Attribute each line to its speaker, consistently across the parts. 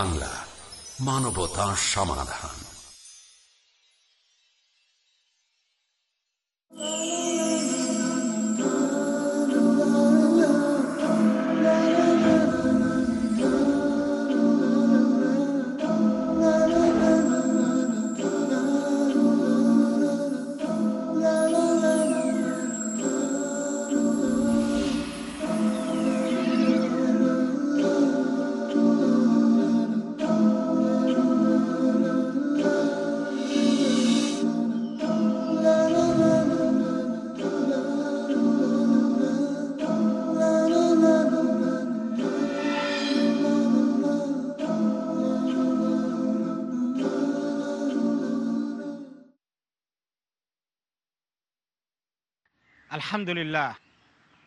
Speaker 1: বাংলা মানবতা সমাধান।
Speaker 2: الحمد لله.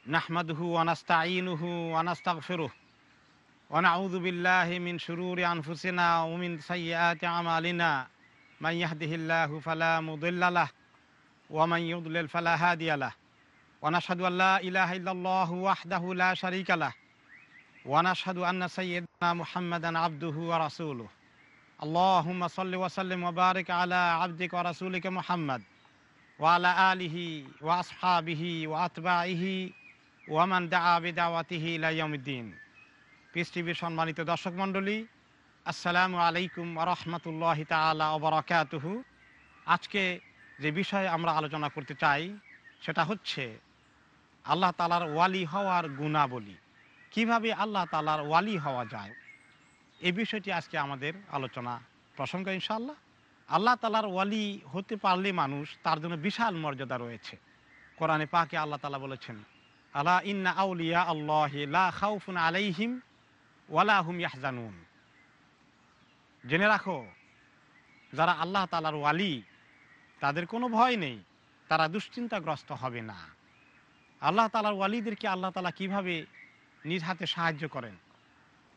Speaker 2: نحمده ونستعينه ونستغفره. ونعوذ بالله من شرور أنفسنا ومن سيئات أعمالنا. من يهده الله فلا مضل له ومن يضلل فلا هادي له. ونشهد أن لا إله إلا الله وحده لا شريك له. ونشهد أن سيدنا محمدا عبده ورسوله. اللهم صل وسلم وبارك على عبدك ورسولك محمد. ওয়ালা আলিহি ওয়াসহাবিহি ওয়াতবাহি ওয়ামান দা আবেদাওয়াতিহি লাইয়ামুদ্দিন পিস টিভির সম্মানিত দর্শক মণ্ডলী, আসসালামু আলাইকুম রহমতুল্লাহ তালা ওবরাকাতুহু। আজকে যে বিষয়ে আমরা আলোচনা করতে চাই, সেটা হচ্ছে আল্লাহ তালার ওয়ালি হওয়ার গুণাবলী। কীভাবে আল্লাহ তালার ওয়ালি হওয়া যায়? এ বিষয়টি আজকে আমাদের আলোচনা প্রসঙ্গ ইনশাল্লাহ আল্লাহ তালার ওয়ালি হতে পারলে মানুষ তার জন্য বিশাল মর্যাদা রয়েছে। কোরআনে পাকে আল্লাহ তালা বলেছেন আল্লাহ ইন্না আউলিয়া আল্লাহ লা খাউফুন আলাইহিম ওয়ালা হুম ইয়াহজানুন। জেনে রাখো, যারা আল্লাহ তালার ওয়ালি, তাদের কোনো ভয় নেই, তারা দুশ্চিন্তাগ্রস্ত হবে না। আল্লাহ তালার ওয়ালিদেরকে আল্লাহ তালা কীভাবে নিজ হাতে সাহায্য করেন?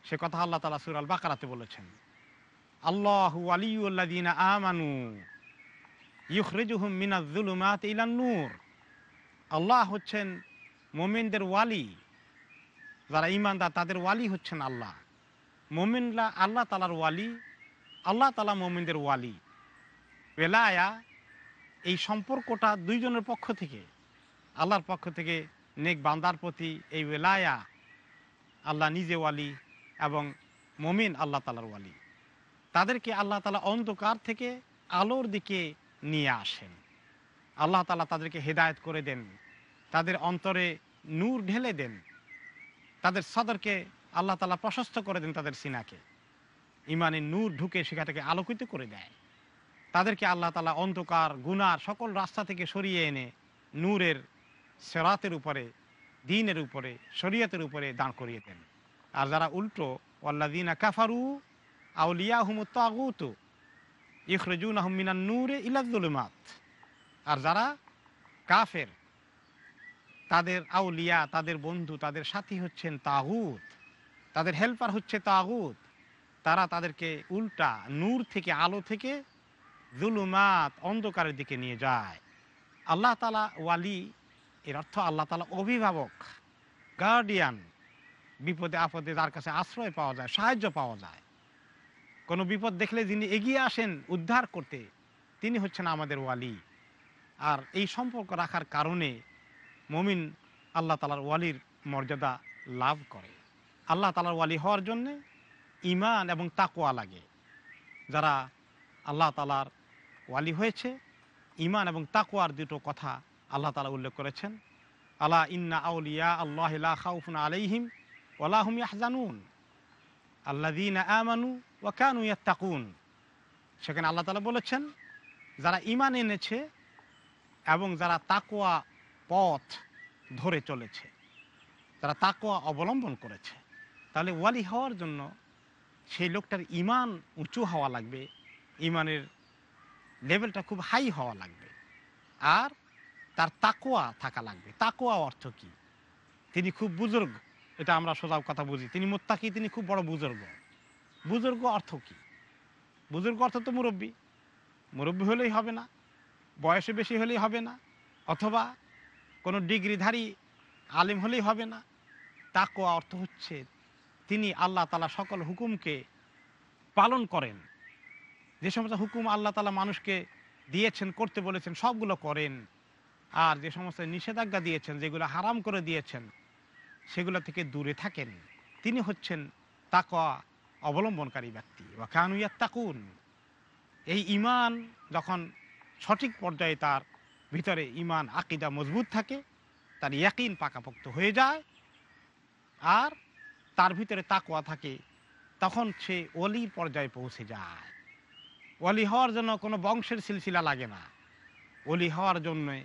Speaker 2: সে কথা আল্লাহ তালা সুরাল বাকারাতে বলেছেন। আল্লাহ আলিউল্লাদিনা আমানু ইউখরেজুহুম মিনাজুলুমাত ইলান নূর। আল্লাহ হচ্ছেন মোমিনদের ওয়ালি। যারা ইমানদার তাদের ওয়ালি হচ্ছেন আল্লাহ। মোমিনরা আল্লাহ তালার ওয়ালি, আল্লাহ তালা মোমিনদের ওয়ালি। বেলায়া এই সম্পর্কটা দুইজনের পক্ষ থেকে, আল্লাহর পক্ষ থেকে নেক বান্দার প্রতি এই বেলায়া আল্লাহ নিজে ওয়ালি এবং মমিন আল্লাহ তালার ওয়ালি। তাদেরকে আল্লাহ তালা অন্ধকার থেকে আলোর দিকে নিয়ে আসেন। আল্লাহ তালা তাদেরকে হেদায়ত করে দেন, তাদের অন্তরে নূর ঢেলে দেন, তাদের সদরকে আল্লাহ তালা প্রশস্ত করে দেন তাদের সিনাকে। ইমানে নূর ঢুকে সেখাটাকে আলোকিত করে দেয়। তাদেরকে আল্লাহ তালা অন্ধকার, গুনার সকল রাস্তা থেকে সরিয়ে এনে নূরের, সেরাতের উপরে, দিনের উপরে, শরীয়তের উপরে দাঁড় করিয়ে দেন। আর যারা উল্টো দিনা কাফারু আউলিয়া হুমুত ইখরজুন আহমিনান নূরে ইলাজুলমাত আর যারা কাফের, তাদের আউলিয়া, তাদের বন্ধু, তাদের সাথী হচ্ছেন তাগুত। তাদের হেল্পার হচ্ছে তাগুত। তারা তাদেরকে উল্টা নূর থেকে, আলো থেকে জুলুমাত অন্ধকারের দিকে নিয়ে যায়। আল্লাহ তালা ওয়ালি, এর অর্থ আল্লাহ তালা অভিভাবক গার্ডিয়ান বিপদে আপদে যার কাছে আশ্রয় পাওয়া যায়, সাহায্য পাওয়া যায়। কোনো বিপদ দেখলে যিনি এগিয়ে আসেন উদ্ধার করতে, তিনি হচ্ছেন আমাদের ওয়ালি। আর এই সম্পর্ক রাখার কারণে মমিন আল্লাহ তালার ওয়ালির মর্যাদা লাভ করে। আল্লাহ তালার ওয়ালি হওয়ার জন্যে ইমান এবং তাকোয়া লাগে। যারা আল্লাহ তালার ওয়ালি হয়েছে ইমান এবং তাকোয়ার দুটো কথা আল্লাহ তালা উল্লেখ করেছেন। আল্লাহ ইন্না আউলিয়া আল্লাহ খাউফুন আলাইহিম ওলাহুম ইয়াহজানুন। আল্লাদিন আমানু ওয়াকানু ইয়াত্তাকুন। সেখানে আল্লাহ তালা বলেছেন, যারা ইমান এনেছে এবং যারা তাকোয়া পথ ধরে চলেছে তারা তাকোয়া অবলম্বন করেছে, তাহলে ওয়ালি হওয়ার জন্য সেই লোকটার ইমান উঁচু হওয়া লাগবে ইমানের লেভেলটা খুব হাই হওয়া লাগবে, আর তার তাকোয়া থাকা লাগবে। তাকোয়া অর্থ কি? তিনি খুব বুজুর্গ, এটা আমরা সোজা কথা বুঝি। তিনি মোত্তাকি, তিনি খুব বড় বুজুর্গ। বুজুর্গ অর্থ কি? বুজুর্গ অর্থ তো মুরব্বী। মুরব্বী হলেই হবে না, বয়সে বেশি হলেই হবে না, অথবা কোনো ডিগ্রিধারী আলিম হলেই হবে না। তাকোয়া অর্থ হচ্ছে তিনি আল্লাহ তালা সকল হুকুমকে পালন করেন। যে সমস্ত হুকুম আল্লাহ তালা মানুষকে দিয়েছেন, করতে বলেছেন, সবগুলো করেন। আর যে সমস্ত নিষেধাজ্ঞা দিয়েছেন, যেগুলো হারাম করে দিয়েছেন, সেগুলো থেকে দূরে থাকেন। তিনি হচ্ছেন তাকওয়া অবলম্বনকারী ব্যক্তি। বা কানুইয়াত তাকুন এই ইমান যখন সঠিক পর্যায়ে তার ভিতরে ইমান আকিদা মজবুত থাকে, তার ইয়াকিন পাকাপোক্ত হয়ে যায়, আর তার ভিতরে তাকওয়া থাকে, তখন সে অলির পর্যায়ে পৌঁছে যায়। অলি হওয়ার জন্য কোনো বংশের সিলসিলা লাগে না। অলি হওয়ার জন্য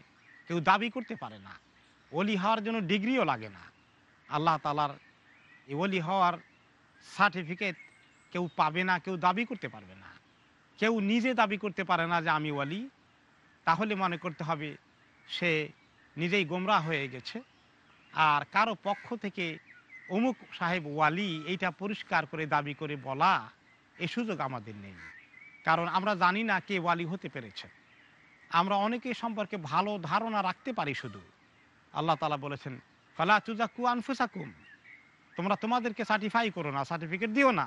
Speaker 2: কেউ দাবি করতে পারে না। অলি হওয়ার জন্য ডিগ্রিও লাগে না। আল্লাহ তালার এই অলি হওয়ার সার্টিফিকেট কেউ পাবে না, কেউ দাবি করতে পারবে না। কেউ নিজে দাবি করতে পারে না যে আমি ওয়ালি। তাহলে মনে করতে হবে সে নিজেই গোমরা হয়ে গেছে। আর কারও পক্ষ থেকে অমুক সাহেব ওয়ালি, এইটা পরিষ্কার করে দাবি করে বলা এ সুযোগ আমাদের নেই। কারণ আমরা জানি না কে ওয়ালি হতে পেরেছে। আমরা অনেকে সম্পর্কে ভালো ধারণা রাখতে পারি শুধু। আল্লাহ তালা বলেছেন, ফালা তুজাকু আনফুসাকুম। তোমরা তোমাদেরকে সার্টিফাই করো না সার্টিফিকেট দিও না।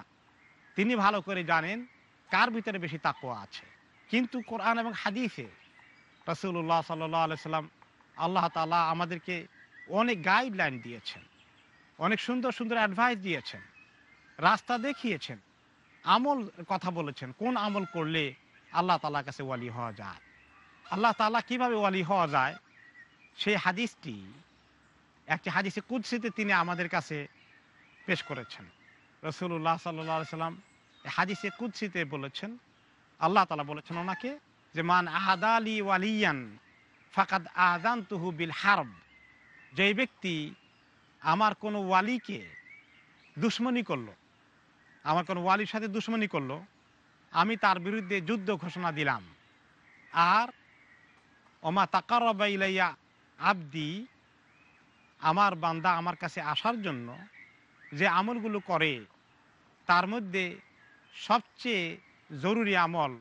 Speaker 2: তিনি ভালো করে জানেন কার ভিতরে বেশি তাকুয়া আছে। কিন্তু কোরআন এবং হাদিসে রসুল্লাহ সাল্লাহ সাল্লাম আল্লাহ তালা আমাদেরকে অনেক গাইডলাইন দিয়েছেন, অনেক সুন্দর সুন্দর অ্যাডভাইস দিয়েছেন, রাস্তা দেখিয়েছেন, আমল কথা বলেছেন, কোন আমল করলে আল্লাহ তালার কাছে ওয়ালি হওয়া যায়। আল্লাহ তালা কীভাবে ওয়ালি হওয়া যায়? সেই হাদিসটি, একটি হাদিসে কুৎসিতে তিনি আমাদের কাছে পেশ করেছেন। রসুল্লাহ সাল্লাহ সাল্লাম হাদিসে কুৎসিতে বলেছেন, আল্লাহ তালা বলেছেন ওনাকে যে, মান আহাদালি ওয়ালিয়ান ফাকাদ আদান তুহু বিল হারব। যেই ব্যক্তি আমার কোনো ওয়ালিকে দুশ্মনী করল, আমার কোনো ওয়ালির সাথে দুশ্মনী করল, আমি তার বিরুদ্ধে যুদ্ধ ঘোষণা দিলাম। আর ওমা তাকারবা ইলাইয়া আবদি আমার বান্দা আমার কাছে আসার জন্য যে আমলগুলো করে, তার মধ্যে সবচেয়ে জরুরি আমল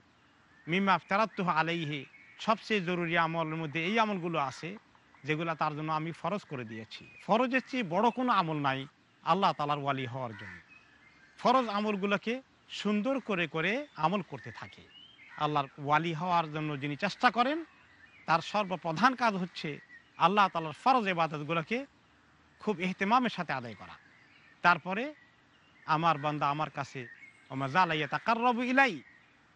Speaker 2: মিমা ফেরাত্তুহ আলাইহে, সবচেয়ে জরুরি আমলের মধ্যে এই আমলগুলো আছে, যেগুলো তার জন্য আমি ফরজ করে দিয়েছি। ফরজের চেয়ে বড় কোনো আমল নাই আল্লাহ তালার ওয়ালি হওয়ার জন্য। ফরজ আমলগুলোকে সুন্দর করে করে আমল করতে থাকে। আল্লাহর ওয়ালি হওয়ার জন্য যিনি চেষ্টা করেন, তার সর্বপ্রধান কাজ হচ্ছে আল্লাহ তালার ফরজ এবাদতগুলোকে খুব এহতেমামের সাথে আদায় করা। তারপরে আমার বান্দা আমার কাছে আমার জালাইয়া তাকার রব ইলাই।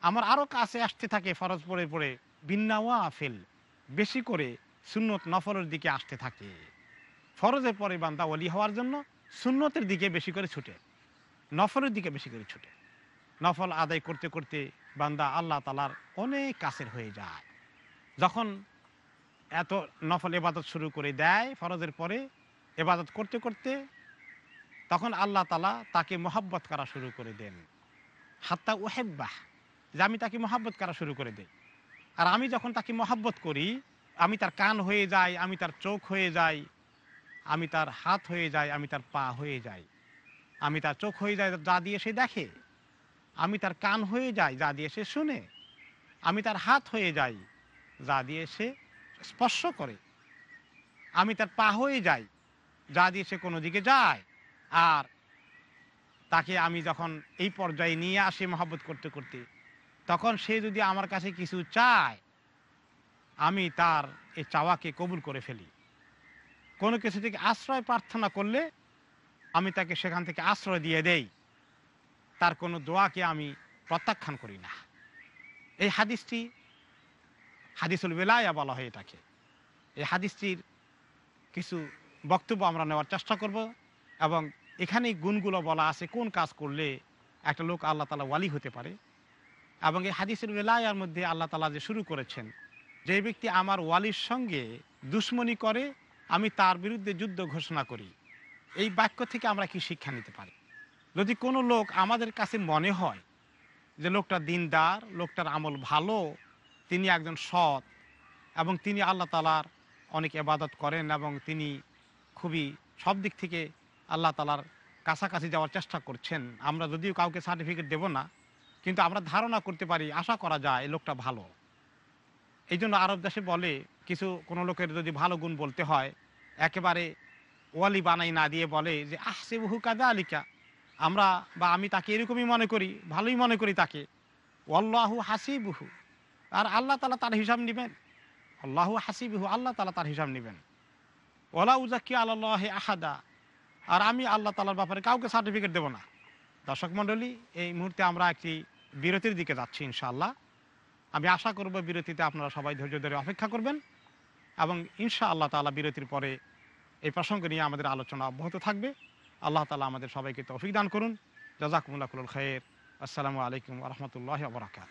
Speaker 2: আমার আরও কাছে আসতে থাকে ফরজ পড়ে পড়ে বিন্নাওয়া আফেল বেশি করে সুন্নত নফলের দিকে আসতে থাকে। ফরজের পরে বান্দা ওলি হওয়ার জন্য সুন্নতের দিকে বেশি করে ছুটে, নফলের দিকে বেশি করে ছুটে। নফল আদায় করতে করতে বান্দা আল্লাহ তালার অনেক কাছের হয়ে যায়। যখন এত নফল এবাদত শুরু করে দেয় ফরজের পরে, এবাদত করতে করতে তখন আল্লাহ তালা তাকে মোহাব্বত করা শুরু করে দেন। হাত্তা ওহেব্বাহ যে আমি তাকে মহাব্বত করা শুরু করে দেই। আর আমি যখন তাকে মহাব্বত করি, আমি তার কান হয়ে যাই, আমি তার চোখ হয়ে যাই, আমি তার হাত হয়ে যাই, আমি তার পা হয়ে যাই। আমি তার চোখ হয়ে যাই, যা দিয়ে সে দেখে। আমি তার কান হয়ে যাই, যা দিয়ে সে শুনে। আমি তার হাত হয়ে যাই, যা দিয়ে সে স্পর্শ করে। আমি তার পা হয়ে যাই, যা দিয়ে সে কোনো দিকে যায়। আর তাকে আমি যখন এই পর্যায়ে নিয়ে আসি মহাব্বত করতে করতে, তখন সে যদি আমার কাছে কিছু চায়, আমি তার এই চাওয়াকে কবুল করে ফেলি। কোনো কিছু থেকে আশ্রয় প্রার্থনা করলে আমি তাকে সেখান থেকে আশ্রয় দিয়ে দেই। তার কোনো দোয়াকে আমি প্রত্যাখ্যান করি না। এই হাদিসটি হাদিসুল বেলায়া বলা হয় এটাকে। এই হাদিসটির কিছু বক্তব্য আমরা নেওয়ার চেষ্টা করব। এবং এখানেই গুণগুলো বলা আছে, কোন কাজ করলে একটা লোক আল্লাহ তালা ওয়ালি হতে পারে। এবং এই হাদিসের বেলায়ার মধ্যে আল্লাহ তালা যে শুরু করেছেন, যে ব্যক্তি আমার ওয়ালির সঙ্গে দুশ্মনী করে, আমি তার বিরুদ্ধে যুদ্ধ ঘোষণা করি, এই বাক্য থেকে আমরা কি শিক্ষা নিতে পারি? যদি কোনো লোক আমাদের কাছে মনে হয় যে লোকটা দিনদার, লোকটার আমল ভালো, তিনি একজন সৎ এবং তিনি আল্লাহ তালার অনেক এবাদত করেন এবং তিনি খুবই সব দিক থেকে আল্লাহ তালার কাছাকাছি যাওয়ার চেষ্টা করছেন। আমরা যদিও কাউকে সার্টিফিকেট দেব না, কিন্তু আমরা ধারণা করতে পারি, আশা করা যায় এই লোকটা ভালো। এই জন্য আরব দেশে বলে, কিছু কোনো লোকের যদি ভালো গুণ বলতে হয়, একেবারে ওয়ালি বানাই না দিয়ে বলে যে আহসে বহু কাদা আলিকা আমরা বা আমি তাকে এরকমই মনে করি, ভালোই মনে করি তাকে। অল্লাহু হাসিবুহু। আর আল্লাহ তালা তার হিসাব নেবেন। আল্লাহু হাসিবুহু। আল্লাহ তালা তার হিসাব নেবেন। ওলা উজাক্কি আল্লাহ আহাদা। আর আমি আল্লাহ তালার ব্যাপারে কাউকে সার্টিফিকেট দেবো না। দর্শক মণ্ডলী, এই মুহূর্তে আমরা একটি বিরতির দিকে যাচ্ছি ইনশাআল্লাহ। আমি আশা করব বিরতিতে আপনারা সবাই ধৈর্য ধরে অপেক্ষা করবেন এবং ইনশা আল্লাহ তালা বিরতির পরে এই প্রসঙ্গ নিয়ে আমাদের আলোচনা অব্যাহত থাকবে। আল্লাহ তালা আমাদের সবাইকে তৌফিক দান করুন। জাজাকুমুল্লাহ খায়ের আসসালামু আলাইকুম রহমতুল্লাহ বরাকাত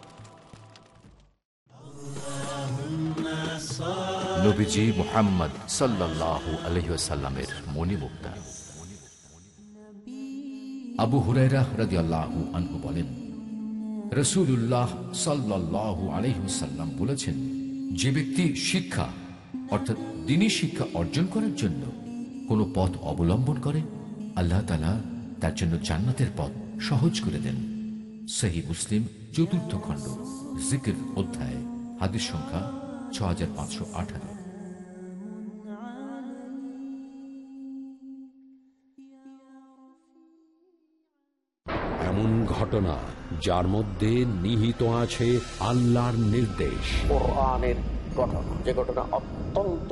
Speaker 3: নবীজি মোহাম্মদ আবু আনহু বলেন বলেছেন, যে ব্যক্তি শিক্ষা, অর্থাৎ দিনী শিক্ষা অর্জন করার জন্য কোনো পথ অবলম্বন করে, আল্লাহ তালা তার জন্য জান্নাতের পথ সহজ করে দেন। সেহী মুসলিম চতুর্থ খণ্ড, জিকির অধ্যায়, হাদিস সংখ্যা ছ হাজার পাঁচশো আঠারো।
Speaker 1: এমন ঘটনা যার মধ্যে নিহিত আছে আল্লাহর নির্দেশ।
Speaker 4: আনের ঘটনা যে ঘটনা অত্যন্ত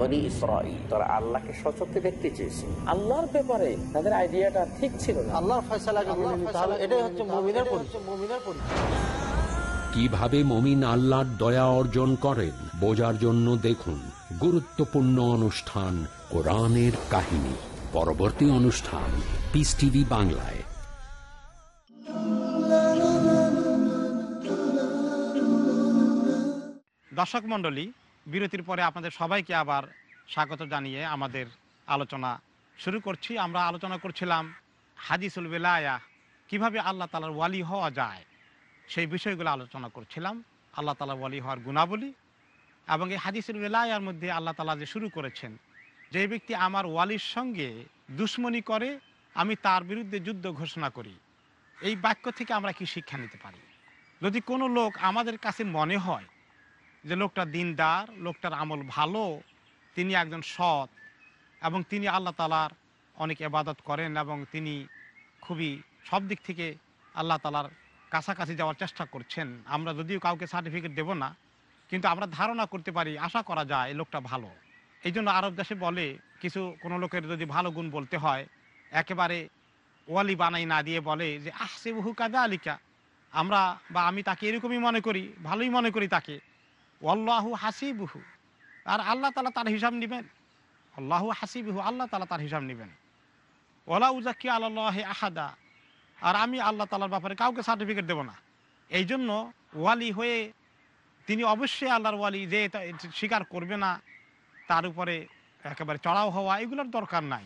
Speaker 4: বনি ইসরাইল তারা আল্লাহকে সচক্ষে দেখতে চেয়েছে আল্লাহর ব্যাপারে তাদের আইডিয়াটা ঠিক ছিল না।
Speaker 5: আল্লাহর হবে এটাই হচ্ছে মুমিনের পরিচয়। মুমিনের পরিচয়।
Speaker 1: কীভাবে মমিন আল্লাহর দয়া অর্জন করেন বোঝার জন্য দেখুন গুরুত্বপূর্ণ অনুষ্ঠান কোরআনের কাহিনী। পরবর্তী অনুষ্ঠান পিস টিভি বাংলায়।
Speaker 2: দর্শক মণ্ডলী বিরতির পরে আপনাদের সবাইকে আবার স্বাগত জানিয়ে আমাদের আলোচনা শুরু করছি। আমরা আলোচনা করছিলাম হাদিসুল বেলায়া কীভাবে আল্লাহ তালার ওয়ালি হওয়া যায়, সেই বিষয়গুলো আলোচনা করছিলাম। আল্লাহ তালার ওয়ালি হওয়ার গুণাবলী এবং এই হাদিসুল বেলায়ার মধ্যে আল্লাহ তালা যে শুরু করেছেন, যে ব্যক্তি আমার ওয়ালির সঙ্গে দুশ্মনী করে, আমি তার বিরুদ্ধে যুদ্ধ ঘোষণা করি, এই বাক্য থেকে আমরা কি শিক্ষা নিতে পারি? যদি কোনো লোক আমাদের কাছে মনে হয় যে লোকটা দিনদার, লোকটার আমল ভালো, তিনি একজন সৎ, এবং তিনি আল্লাহ তালার অনেক এবাদত করেন এবং তিনি খুবই সব দিক থেকে আল্লাহ তালার কাছাকাছি যাওয়ার চেষ্টা করছেন। আমরা যদিও কাউকে সার্টিফিকেট দেব না, কিন্তু আমরা ধারণা করতে পারি, আশা করা যায় এই লোকটা ভালো। এই জন্য আরব দেশে বলে, কিছু কোনো লোকের যদি ভালো গুণ বলতে হয়, একেবারে ওয়ালি বানাই না দিয়ে বলে যে আহসে বহু কাদা আলিকা আমরা বা আমি তাকে এরকমই মনে করি, ভালোই মনে করি তাকে। আল্লাহু হাসিবুহু। আর আল্লাহ তালা তার হিসাব নেবেন। আল্লাহু হাসিবুহু, আল্লাহ তালা তার হিসাব নেবেন। ওলা উজাক্কি আল্লাহ আহাদা। আর আমি আল্লাহ তালার ব্যাপারে কাউকে সার্টিফিকেট দেব না। এই জন্য ওয়ালি হয়ে তিনি অবশ্যই আল্লাহর ওয়ালি যে স্বীকার করবে না, তার উপরে একেবারে চড়াও হওয়া এগুলোর দরকার নাই।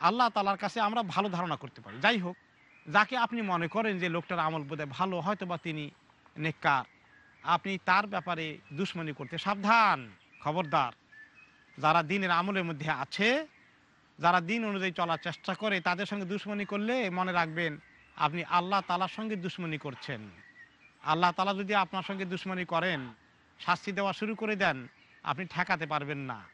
Speaker 2: আল্লাহ তালার কাছে আমরা ভালো ধারণা করতে পারি। যাই হোক, যাকে আপনি মনে করেন যে লোকটার আমল বোধহয় ভালো হয়তো বা তিনি নেককার। আপনি তার ব্যাপারে দুশ্মনী করতে সাবধান, খবরদার। যারা দিনের আমলের মধ্যে আছে, যারা দিন অনুযায়ী চলার চেষ্টা করে, তাদের সঙ্গে দুশ্মনী করলে মনে রাখবেন, আপনি আল্লাহ তালার সঙ্গে দুশ্মনী করছেন। আল্লাহ তালা যদি আপনার সঙ্গে দুশ্মনী করেন, শাস্তি দেওয়া শুরু করে দেন, আপনি ঠেকাতে পারবেন না।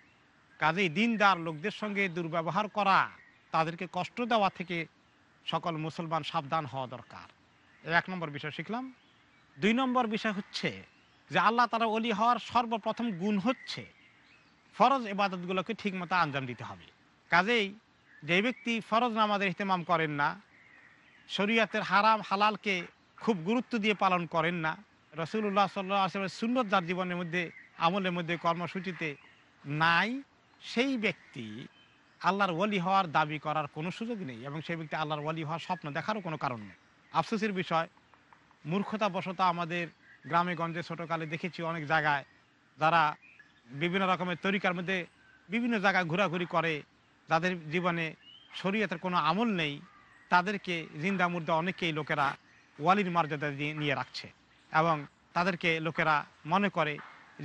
Speaker 2: কাজেই দিনদার লোকদের সঙ্গে দুর্ব্যবহার করা, তাদেরকে কষ্ট দেওয়া থেকে সকল মুসলমান সাবধান হওয়া দরকার। এক নম্বর বিষয় শিখলাম। দুই নম্বর বিষয় হচ্ছে যে আল্লাহ তারা অলি হওয়ার সর্বপ্রথম গুণ হচ্ছে ফরজ এবাদতগুলোকে ঠিকমতো আঞ্জাম দিতে হবে। কাজেই যে ব্যক্তি ফরজ নামাজের ইহতেমাম করেন না, শরীয়তের হারাম, হালালকে খুব গুরুত্ব দিয়ে পালন করেন না রসুল্লাহ সাল্লাহ আসলামের সুন্নত যার জীবনের মধ্যে, আমলের মধ্যে, কর্মসূচিতে নাই, সেই ব্যক্তি আল্লাহর ওলি হওয়ার দাবি করার কোনো সুযোগ নেই এবং সেই ব্যক্তি আল্লাহর ওলি হওয়ার স্বপ্ন দেখারও কোনো কারণ নেই। আফসোসের বিষয় মূর্খতাবশত আমাদের গ্রামে, গঞ্জে, ছোটোকালে দেখেছি অনেক জায়গায় যারা বিভিন্ন রকমের তরিকার মধ্যে বিভিন্ন জায়গায় ঘোরাঘুরি করে, যাদের জীবনে শরীয়তের কোনো আমল নেই, তাদেরকে জিন্দা মুর্দা অনেকেই লোকেরা ওয়ালির মর্যাদা দিয়ে নিয়ে রাখছে এবং তাদেরকে লোকেরা মনে করে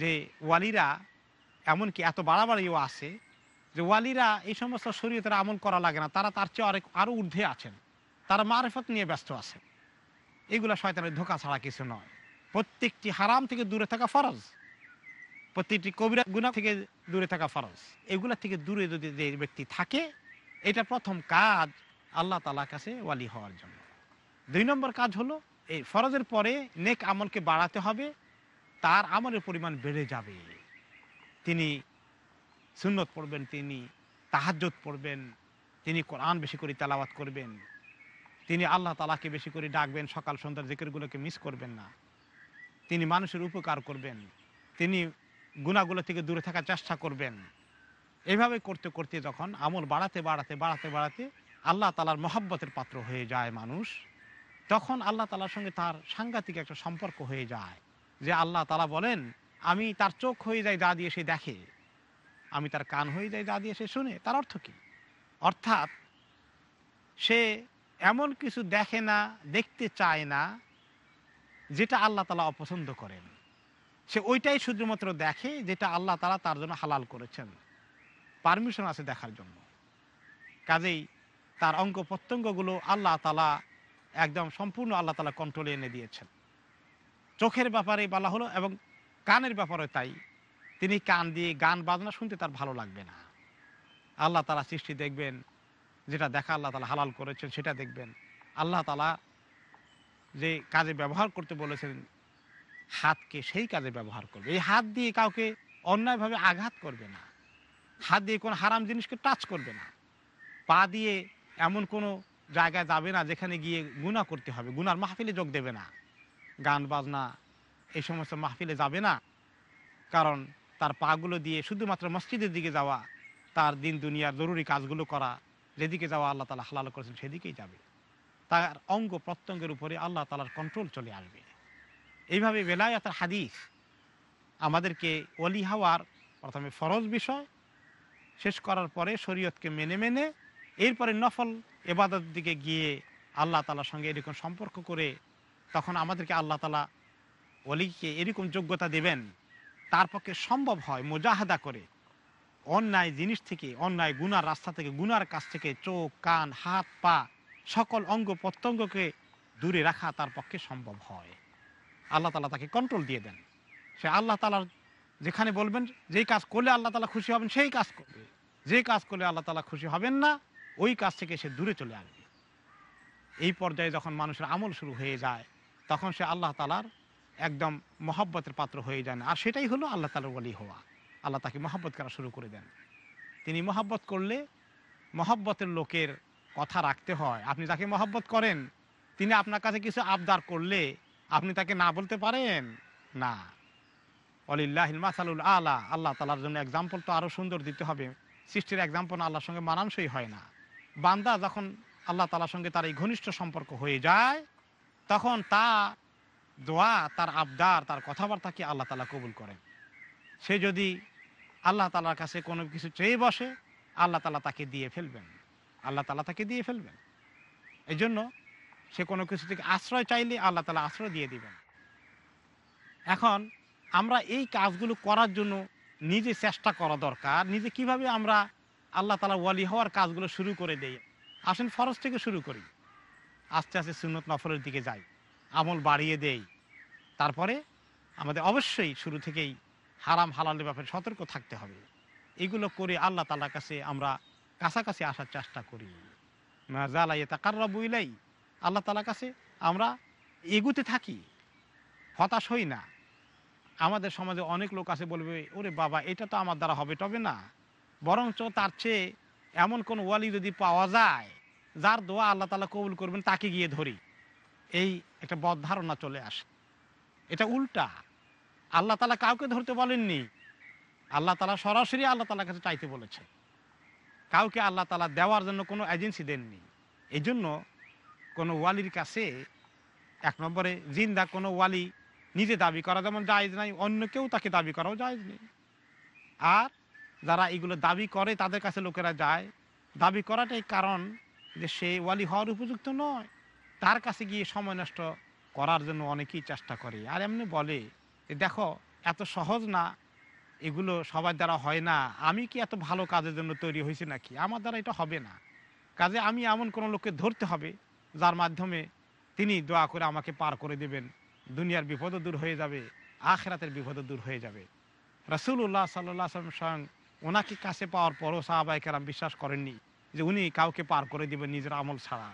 Speaker 2: যে ওয়ালিরা এমনকি এত বাড়াবাড়িও আছে যে ওয়ালিরা এই সমস্ত শরীয়তের আমল করা লাগে না, তারা তার চেয়ে অনেক আরও ঊর্ধ্বে আছেন, তারা মারেফত নিয়ে ব্যস্ত আছে এগুলো শয়তানের ধোকা ছাড়া কিছু নয়। প্রত্যেকটি হারাম থেকে দূরে থাকা ফরজ। প্রত্যেকটি কবিরা গুণা থেকে দূরে থাকা ফরজ। এগুলা থেকে দূরে যদি যে ব্যক্তি থাকে, এটা প্রথম কাজ আল্লাহ তালা কাছে ওয়ালি হওয়ার জন্য। দুই নম্বর কাজ হলো, এই ফরজের পরে নেক আমলকে বাড়াতে হবে, তার আমলের পরিমাণ বেড়ে যাবে। তিনি সুন্নত পড়বেন, তিনি তাহাজ্জত পড়বেন, তিনি কোরআন বেশি করে তেলাওয়াত করবেন। তিনি আল্লাহ তালাকে বেশি করে ডাকবেন, সকাল সন্ধ্যার জিকিরগুলোকে মিস করবেন না। তিনি মানুষের উপকার করবেন। তিনি গুণাগুলো থেকে দূরে থাকার চেষ্টা করবেন। এভাবে করতে করতে যখন আমল বাড়াতে বাড়াতে বাড়াতে বাড়াতে আল্লাহ তালার মহাব্বতের পাত্র হয়ে যায় মানুষ, তখন আল্লাহ তালার সঙ্গে তার সাংঘাতিক একটা সম্পর্ক হয়ে যায়। যে আল্লাহ তালা বলেন, আমি তার চোখ হয়ে যাই যা দিয়ে সে দেখে। আমি তার কান হয়ে যাই যা দিয়ে সে শুনে। তার অর্থ কী? অর্থাৎ সে এমন কিছু দেখে না, দেখতে চায় না, যেটা আল্লাহ তালা অপছন্দ করেন। সে ওইটাই শুধুমাত্র দেখে যেটা আল্লাহ তালা তার জন্য হালাল করেছেন। পারমিশন আছে দেখার জন্য। কাজেই তার অঙ্গ প্রত্যঙ্গগুলো আল্লাহ তালা একদম সম্পূর্ণ আল্লাহ তালা কন্ট্রোলে এনে দিয়েছেন। চোখের ব্যাপারে বলা হলো এবং কানের ব্যাপারে তাই। তিনি কান দিয়ে গান বাজনা শুনতে তার ভালো লাগবে না। আল্লাহ তালা সৃষ্টি দেখবেন যেটা দেখা আল্লাহ তালা হালাল করেছেন, সেটা দেখবেন। আল্লাহ তালা যে কাজে ব্যবহার করতে বলেছেন, হাতকে সেই কাজে ব্যবহার করবে। এই হাত দিয়ে কাউকে অন্যায়ভাবে আঘাত করবে না। হাত দিয়ে কোনো হারাম জিনিসকে টাচ করবে না। পা দিয়ে এমন কোনো জায়গায় যাবে না যেখানে গিয়ে গুণা করতে হবে। গুনার মাহফিলে যোগ দেবে না। গান, বাজনা, এই সমস্ত মাহফিলে যাবে না। কারণ তার পাগুলো দিয়ে শুধুমাত্র মসজিদের দিকে যাওয়া, তার দিন, দুনিয়ার জরুরি কাজগুলো করা যেদিকে যাওয়া আল্লাহ তালা হালাল করেছেন, সেদিকেই যাবে। তার অঙ্গ প্রত্যঙ্গের উপরে আল্লাহ তালার কন্ট্রোল চলে আসবে। এইভাবে বেলায়াতের হাদিস আমাদেরকে অলি হওয়ার প্রথমে ফরজ বিষয়, শেষ করার পরে শরীয়তকে মেনে মেনে, এরপরে নফল এবাদত দিকে গিয়ে আল্লাহ তালার সঙ্গে এরকম সম্পর্ক করে তখন আমাদেরকে আল্লাহ তালা অলিকে এরকম যোগ্যতা দেবেন। তার পক্ষে সম্ভব হয় মোজাহাদা করে। অন্যায় জিনিস থেকে, অন্যায় গুনার রাস্তা থেকে, গুনার কাছ থেকে চোখ, কান, হাত, পা, সকল অঙ্গ প্রত্যঙ্গকে দূরে রাখা তার পক্ষে সম্ভব হয়। আল্লাহ তালা তাকে কন্ট্রোল দিয়ে দেন। সে আল্লাহ তালার যেখানে বলবেন, যেই কাজ করলে আল্লাহ তালা খুশি হবেন, সেই কাজ করবে। যে কাজ করলে আল্লাহ তালা খুশি হবেন না, ওই কাজ থেকে সে দূরে চলে আসবে। এই পর্যায়ে যখন মানুষের আমল শুরু হয়ে যায়, তখন সে আল্লাহ তালার একদম মহব্বতের পাত্র হয়ে যায় না। আর সেটাই হলো আল্লাহ তালার বলি হওয়া। আল্লাহ তাকে মহব্বত করা শুরু করে দেন। তিনি মহাব্বত করলে মহাব্বতের লোকের কথা রাখতে হয়। আপনি তাকে মহব্বত করেন, তিনি আপনার কাছে কিছু আবদার করলে আপনি তাকে না বলতে পারেন? না। অলিল্লাহিল মাসালুল আলা। আল্লাহ তালার জন্য এক্সাম্পল তো আরও সুন্দর দিতে হবে। সৃষ্টির এক্সাম্পল আল্লাহর সঙ্গে মানানসই হয় না। বান্দা যখন আল্লাহ তালার সঙ্গে তার এই ঘনিষ্ঠ সম্পর্ক হয়ে যায়, তখন তা দোয়া, তার আবদার, তার কথাবার্তাকে আল্লাহ তালা কবুল করেন। সে যদি আল্লাহ তালার কাছে কোনো কিছু চেয়ে বসে, আল্লাহ তালা তাকে দিয়ে ফেলবেন। আল্লাহ তালা তাকে দিয়ে ফেলবেন। এই জন্য সে কোনো কিছু থেকে আশ্রয় চাইলে আল্লাহ তালা আশ্রয় দিয়ে দিবেন। এখন আমরা এই কাজগুলো করার জন্য নিজে চেষ্টা করা দরকার। নিজে কীভাবে আমরা আল্লাহ তালা ওয়ালি হওয়ার কাজগুলো শুরু করে দেই। আসেন ফরজ থেকে শুরু করি। আস্তে আস্তে সুন্নত নফলের দিকে যাই। আমল বাড়িয়ে দেই। তারপরে আমাদের অবশ্যই শুরু থেকেই হারাম হালালের ব্যাপারে সতর্ক থাকতে হবে। এগুলো করে আল্লাহ তালার কাছে আমরা কাছাকাছি আসার চেষ্টা করি। জালাই তাকাররা বুইলাই আল্লাহ তালার কাছে আমরা এগুতে থাকি। হতাশ হই না। আমাদের সমাজে অনেক লোক আছে বলবে, ওরে বাবা, এটা তো আমার দ্বারা হবে তবে না। বরঞ্চ তার চেয়ে এমন কোন ওয়ালি যদি পাওয়া যায়, যার দোয়া আল্লাহ তালা কবুল করবেন, তাকে গিয়ে ধরি। এই একটা বদ ধারণা চলে আসে। এটা উল্টা। আল্লাহ তালা কাউকে ধরতে বলেননি। আল্লাহ তালা সরাসরি আল্লাহ তালার কাছে চাইতে বলেছে। কাউকে আল্লাহ তালা দেওয়ার জন্য কোনো এজেন্সি দেননি। এই জন্য কোনো ওয়ালির কাছে এক নম্বরে জিন্দা কোনো ওয়ালি নিজে দাবি করা যেমন জায়জ নাই, অন্য কেউ তাকে দাবি করাও জায়জ নেই। আর যারা এগুলো দাবি করে তাদের কাছে লোকেরা যায়। দাবি করাটাই কারণ যে সে ওয়ালি হওয়ার উপযুক্ত নয়। তার কাছে গিয়ে সময় নষ্ট করার জন্য অনেকেই চেষ্টা করে। আর এমনি বলে দেখো, এত সহজ না, এগুলো সবার দ্বারা হয় না। আমি কি এত ভালো কাজের জন্য তৈরি হয়েছি নাকি? আমার দ্বারা এটা হবে না। কাজে আমি এমন কোনো লোককে ধরতে হবে, যার মাধ্যমে তিনি দোয়া করে আমাকে পার করে দেবেন। দুনিয়ার বিপদও দূর হয়ে যাবে, আখেরাতের বিপদও দূর হয়ে যাবে। রাসুল্লাহ সাল্লাহ সাল্লাম স্বয়ং ওনাকে কাছে পাওয়ার পরও সাহাবাই কেরাম বিশ্বাস করেননি যে উনি কাউকে পার করে দিবেন নিজের আমল ছাড়া।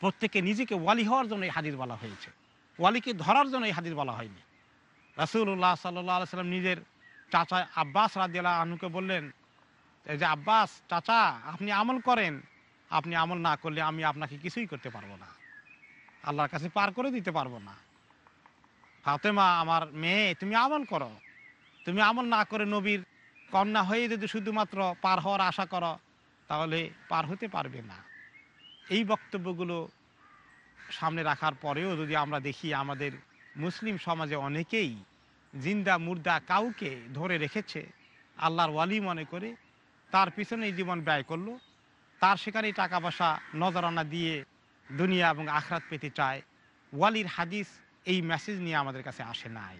Speaker 2: প্রত্যেকে নিজেকে ওয়ালি হওয়ার জন্য এই হাদিস বলা হয়েছে। ওয়ালিকে ধরার জন্য এই হাদিস বলা হয়নি। রাসুল্লাহ সাল্লাহ সাল্লাম নিজের চাচা আব্বাস রাজিয়াল আনুকে বললেন যে আব্বাস, চাচা, আপনি আমল করেন। আপনি আমল না করলে আমি আপনাকে কিছুই করতে পারব না। আল্লাহর কাছে পার করে দিতে পারব না। ফাতেমা, আমার মেয়ে, তুমি আমল করো। তুমি আমল না করে নবীর কন্যা হয়ে যদি শুধুমাত্র পার হওয়ার আশা করো, তাহলে পার হতে পারবে না। এই বক্তব্যগুলো সামনে রাখার পরেও যদি আমরা দেখি আমাদের মুসলিম সমাজে অনেকেই জিন্দা, মুর্দা কাউকে ধরে রেখেছে। আল্লাহর ওয়ালি মনে করে তার পিছনেই জীবন ব্যয় করল। তার সেখানেই টাকা পয়সা নজরানা দিয়ে দুনিয়া এবং আখরাত পেতে চায়। ওয়ালির হাদিস এই মেসেজ নিয়ে আমাদের কাছে আসে নাই।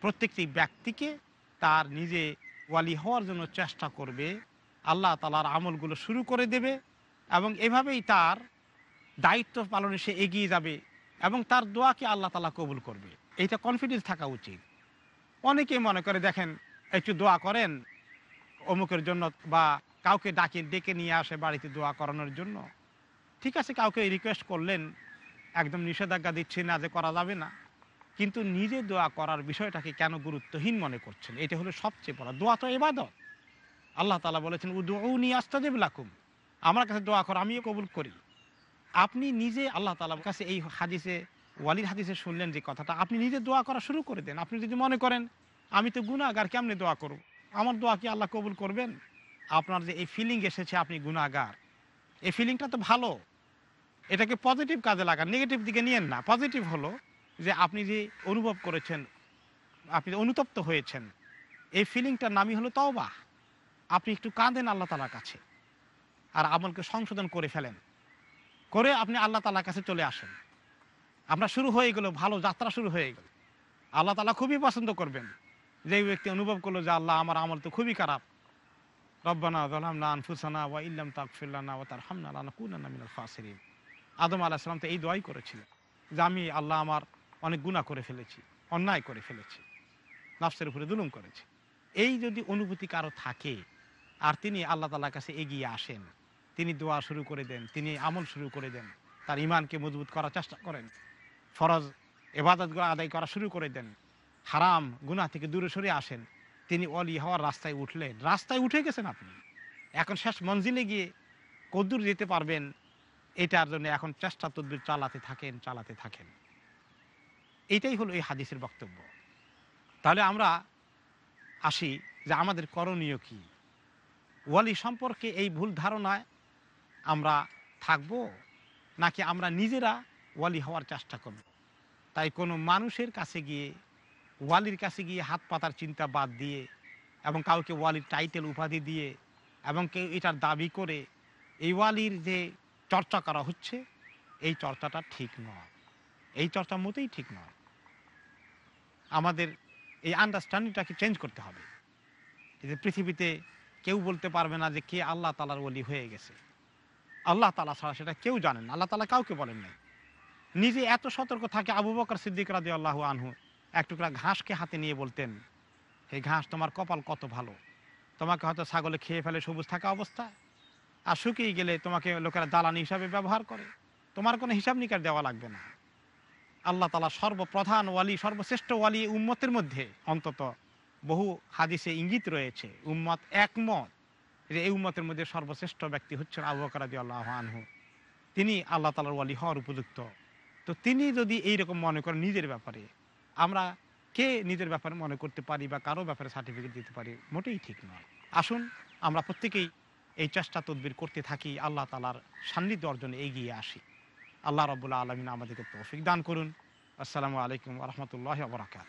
Speaker 2: প্রত্যেকটি ব্যক্তিকে তার নিজে ওয়ালি হওয়ার জন্য চেষ্টা করবে। আল্লাহ তালার আমলগুলো শুরু করে দেবে এবং এভাবেই তার দায়িত্ব পালনে সে এগিয়ে যাবে। এবং তার দোয়াকে আল্লাহ তালা কবুল করবে। এইটা কনফিডেন্স থাকা উচিত। অনেকেই মনে করে, দেখেন, একটু দোয়া করেন, অমুকের জন্য বা কাউকে ডাকে, ডেকে নিয়ে আসে বাড়িতে দোয়া করানোর জন্য। ঠিক আছে, কাউকে রিকোয়েস্ট করলেন, একদম নিষেধাজ্ঞা দিচ্ছি না যে করা যাবে না। কিন্তু নিজে দোয়া করার বিষয়টাকে কেন গুরুত্বহীন মনে করছেন? এটা হলো সবচেয়ে বড়। দোয়া তো এবাদত আল্লাহ তালা বলেছেন উদৌনি আস্তাদেব লাকুম। আমার কাছে দোয়া কর, আমিও কবুল করি। আপনি নিজে আল্লাহ তালার কাছে এই হাদিসে, ওয়ালির হাদিসে শুনলেন যে কথাটা, আপনি নিজে দোয়া করা শুরু করে দেন। আপনি যদি মনে করেন, আমি তো গুণাগার কেমনে দোয়া করব? আমার দোয়া কি আল্লাহ কবুল করবেন? আপনার যে এই ফিলিং এসেছে, আপনি গুণাগার এই ফিলিংটা তো ভালো। এটাকে পজিটিভ কাজে লাগান। নেগেটিভ দিকে নিয়েন না। পজিটিভ হলো যে আপনি যে অনুভব করেছেন, আপনি অনুতপ্ত হয়েছেন, এই ফিলিংটার নামই হলো তওবা। আপনি একটু কাঁদেন আল্লাহ তালার কাছে। আর আমলকে সংশোধন করে ফেলেন। করে আপনি আল্লাহ তালার কাছে চলে আসেন। আপনার শুরু হয়ে গেল, ভালো যাত্রা শুরু হয়ে গেল। আল্লাহ তালা খুবই পছন্দ করবেন। যে ব্যক্তি অনুভব করল যে আল্লাহ, আমার আমল তো খুবই খারাপ। রব্বানা দলামনা আনফুসানা ওয়া ইল্লাম তাকফিল্লানা ওয়া তারহামনা লানাকুনান্না মিনাল খাসিরিন। আদম আলাহ সালাম তো এই দোয়াই করেছিলেন যে আমি আল্লাহ আমার অনেক গুণা করে ফেলেছি, অন্যায় করে ফেলেছি, নাফসের উপরে দুলুম করেছি। এই যদি অনুভূতি কারও থাকে আর তিনি আল্লাহ তালার কাছে এগিয়ে আসেন তিনি দোয়া শুরু করে দেন, তিনি আমল শুরু করে দেন, তার ইমানকে মজবুত করার চেষ্টা করেন, ফরজ এবাদতগুলো আদায় করা শুরু করে দেন, হারাম গুনাহ থেকে দূরে সরে আসেন, তিনি অলি হওয়ার রাস্তায় উঠলেন। রাস্তায় উঠে গেছেন আপনি। এখন শেষ মঞ্জিলে গিয়ে কদ্দূর যেতে পারবেন, এটার জন্য এখন চেষ্টা তদ্বির চালাতে থাকেন চালাতে থাকেন। এটাই হলো এই হাদিসের বক্তব্য। তাহলে আমরা আসি যে আমাদের করণীয় কি? ওয়ালি সম্পর্কে এই ভুল ধারণায় আমরা থাকব, নাকি আমরা নিজেরা ওয়ালি হওয়ার চেষ্টা করব? তাই কোনো মানুষের কাছে গিয়ে, ওয়ালির কাছে গিয়ে হাত পাতার চিন্তা বাদ দিয়ে এবং কাউকে ওয়ালির টাইটেল উপাধি দিয়ে এবং কেউ এটার দাবি করে এই ওয়ালির যে চর্চা করা হচ্ছে, এই চর্চাটা ঠিক নয়। এই চর্চা মোটেই ঠিক নয়। আমাদের এই আন্ডারস্ট্যান্ডিংটাকে চেঞ্জ করতে হবে। যে পৃথিবীতে কেউ বলতে পারবে না যে কে আল্লাহ তালার ওলি হয়ে গেছে। আল্লাহ তালা ছাড়া সেটা কেউ জানেন আল্লাহ তালা কাউকে বলেন নাই। নিজে এত সতর্ক থাকে আবু বকর সিদ্দিক রাজি আল্লাহ আনহু, এক টুকরা ঘাসকে হাতে নিয়ে বলতেন এই ঘাস, তোমার কপাল কত ভালো? তোমাকে হয়তো ছাগলে খেয়ে ফেলে সবুজ থাকা অবস্থায়। আর শুকিয়ে গেলে তোমাকে লোকেরা দালানি হিসাবে ব্যবহার করে। তোমার কোনো হিসাব নিকার দেওয়া লাগবে না। আল্লাহ তালা সর্বপ্রধান ওয়ালি, সর্বশ্রেষ্ঠ ওয়ালি উম্মতের মধ্যে অন্তত বহু হাদিসে ইঙ্গিত রয়েছে, উম্মত একমত। যে এই উম্মতের মধ্যে সর্বশ্রেষ্ঠ ব্যক্তি হচ্ছেন আবু বকর রাদিয়াল্লাহু আনহু। তিনি আল্লাহ তালার ওয়ালি হওয়ার উপযুক্ত। তো তিনি যদি এইরকম মনে করেন নিজের ব্যাপারে, আমরা কে নিজের ব্যাপারে মনে করতে পারি বা কারও ব্যাপারে সার্টিফিকেট দিতে পারি, মোটেই ঠিক নয়। আসুন, আমরা প্রত্যেকেই এই চেষ্টা তদবির করতে থাকি, আল্লাহ তালার সান্নিধ্য অর্জনে এগিয়ে আসি। আল্লাহ রবুল্লা আলমিন আমাদেরকে তৌফিক দান করুন। আসসালামু আলাইকুম রহমতুল্লাহ বরাকাত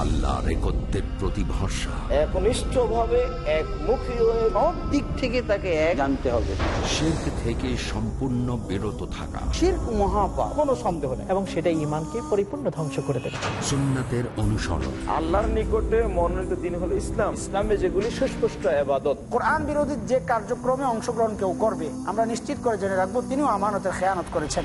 Speaker 1: আল্লাহ রেকত্বের প্রতি ভরসা
Speaker 6: একনিষ্ঠ ভাবে একমুখী হয়ে সব দিক থেকে তাকে এক জানতে হবে।
Speaker 1: শিল্প থেকে সম্পূর্ণ বিরত থাকা।
Speaker 5: শির্ক মহাপাপ। কোনো সন্দেহ নেই। এবং সেটা ইমানকে পরিপূর্ণ ধ্বংস করে দেবে।
Speaker 1: সুন্নাতের অনুসরণ।
Speaker 7: আল্লাহর নিকটে মনোনীত দিন হলো ইসলাম। ইসলামে যেগুলি সুস্পষ্ট আবাদত
Speaker 5: কোরআন বিরোধী যে কার্যক্রমে অংশগ্রহণ কেউ করবে আমরা নিশ্চিত করে জেনে রাখব তিনিও আমানতের খেয়ানত করেছেন।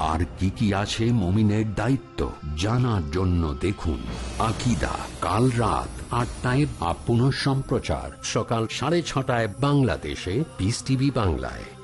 Speaker 1: আর কি কি আছে মমিনের দায়িত্ব জানার জন্য দেখুন। আকিদা, কাল রাত আটটায় আপন পুনঃ সম্প্রচার সকাল সাড়ে ছটায় বাংলাদেশে পিস টিভি বাংলায়।